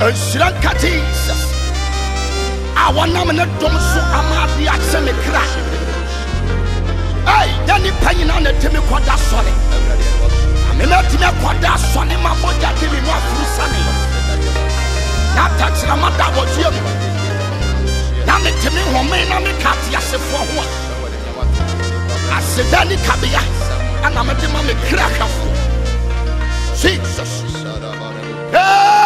nhyira nka jesus. A wɔnam ne dom so ama ade akyɛ me kra. Ei yɛ nipa nyinaa na tumi kɔda sɔre mematumi akɔda asɔne ma mogya de me mu afuru sane. Na atakyerɛma da wɔdua mu na metumi home na meka te asefoɔ ho. A aseda ne kabea ana mede ma me kra hwɛfo jesus. Yeah.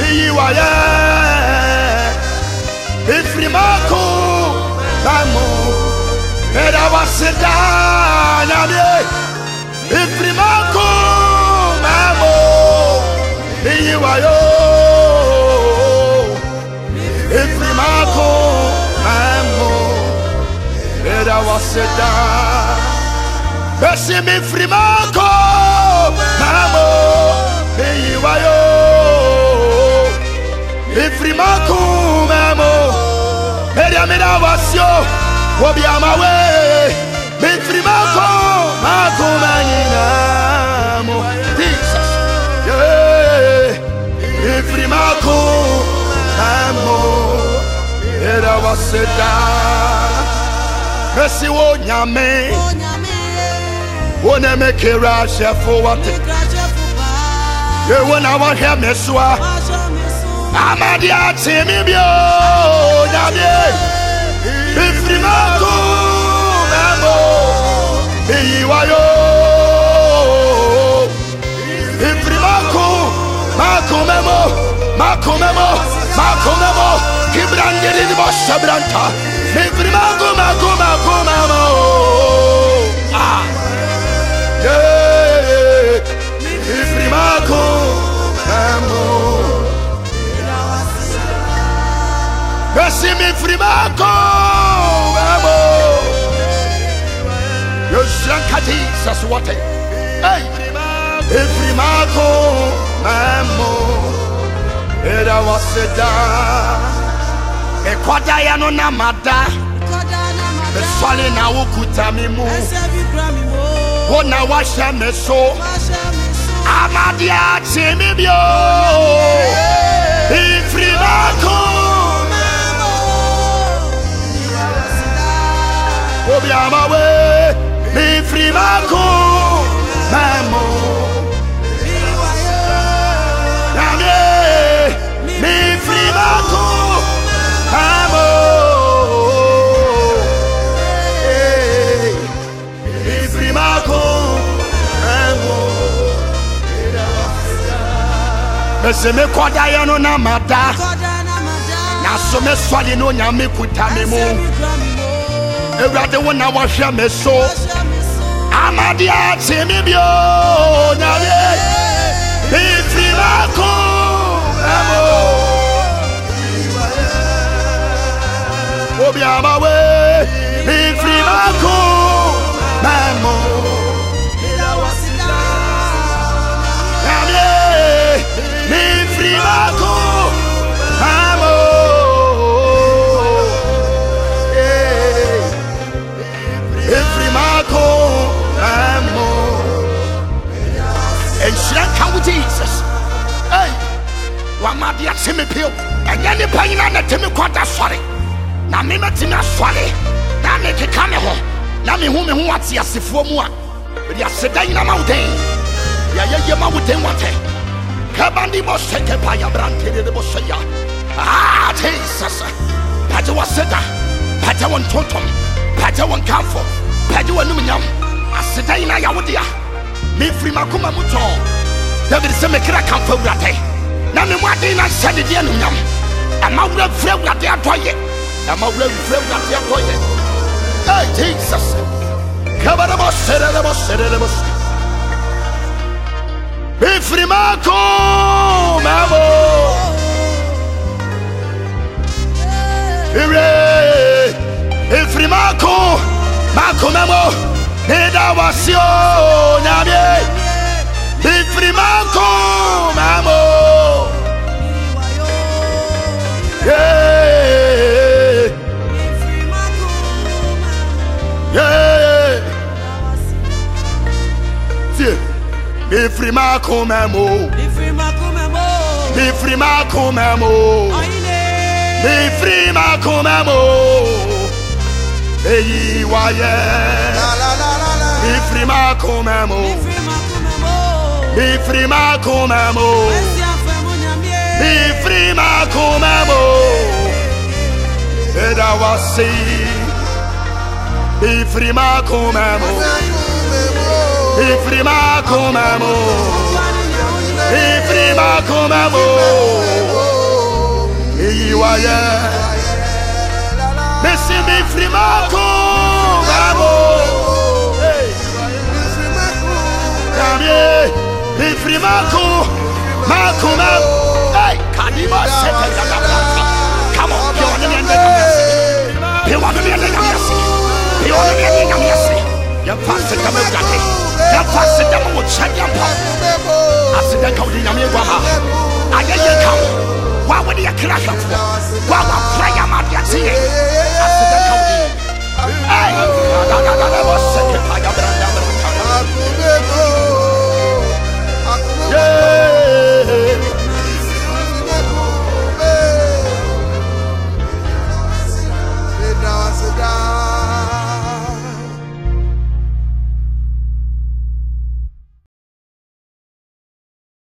iyiwaye, ifrimako, mamo, era waseda, nyame, ifrimako, mamo, iyiwayo, ifrimako, mamo, era waseda. Bẹ́sí frimakum emo media meda wasio. Wobi amawe. Mi frimakum makum anyinamo Jesus. Yeah. Mi frimakum emo meda waseda. Mesi wo nyame. Wo ne me kera shefo wate ye wo na wa hwe me soa Amadi ati mi bio nyame. Ifri mako memo. Iyi wayo. Ifri mako mako memo. Mako memo. Mako mako mako memo. Jesus what hey! Every mako memo era waseda ekoda ya no namada mesɔle na wo kuta mi mu. Wo na wahyɛ me so. Amade akye me bio mfiri mako obiama we. mese mekɔdaeɛ no na mada naso mesɔre no onyame kuta me mu awurade wo na wɔhwɛ me so. Amadeɛ kye me bio nyame mefiri baako ɛmo obiama we. Nka wo Jesus. Hey. Wamade ate me pio. Ɛnyɛ nipa nyinaa na temi kɔda sɔre. Na me mɛtumi asɔre. Na mekeka me ho. Na mehu me ho ate asefoɔ mu a. Mede aseda nyina ma wo den. Yɛyɛyɛ ma wo den wate. Kabandi mo seke pa ya brante de se ya. Ah, Jesus. Pagye wɔ seda. Pagye wɔ ntontom. Pagye wɔ nkamfo. Pagye wɔ numnyam. Aseda nyina yɛ wo dea. Mefiri makoma mu tɔn david sɛ mekra kamfa awurade na me mu aden na hyɛ ne deɛ nomnyam ɛma wura mfiri awurade adɔyɛ ɛma wura mfiri awurade adɔyɛ ɛ jesus. Kabarabɔ serɛrɛbɔ serɛrɛbɔ mefirimaako mɛmo ire efirimaako maako mɛmo medawasio nyamie Curimán com amor. Yeah. Yeah. Me frima com amor. Me frima com amor. Me frima com amor. Me frima com amor. Me firmar com amor. Me firmar com amor. Wáyé bifiri mako memo bifiri mako memo bifiri mako memo ẹ̀dá wá sí bifiri mako memo bifiri mako memo bifiri mako memo èyí wáyé bẹ́sẹ̀ bifiri mako memo. Mako mako. Hey, kanima sete yaga planta. Come on, pio wani mi ende nyamiasi. Pio wani mi ende nyamiasi. Pio wani mi ende nyamiasi. Yamfa se dama ugate. Yamfa se dama wo chen yampa. Asida ka odi nyamie gwa ha. Aye ye ka wo. Wa wani ya kira hafo. Wa wa pra ya ma dia tiye. Asida ka odi. Hey, da da da da da wo sete pa ya bra ya bra. Akubebo love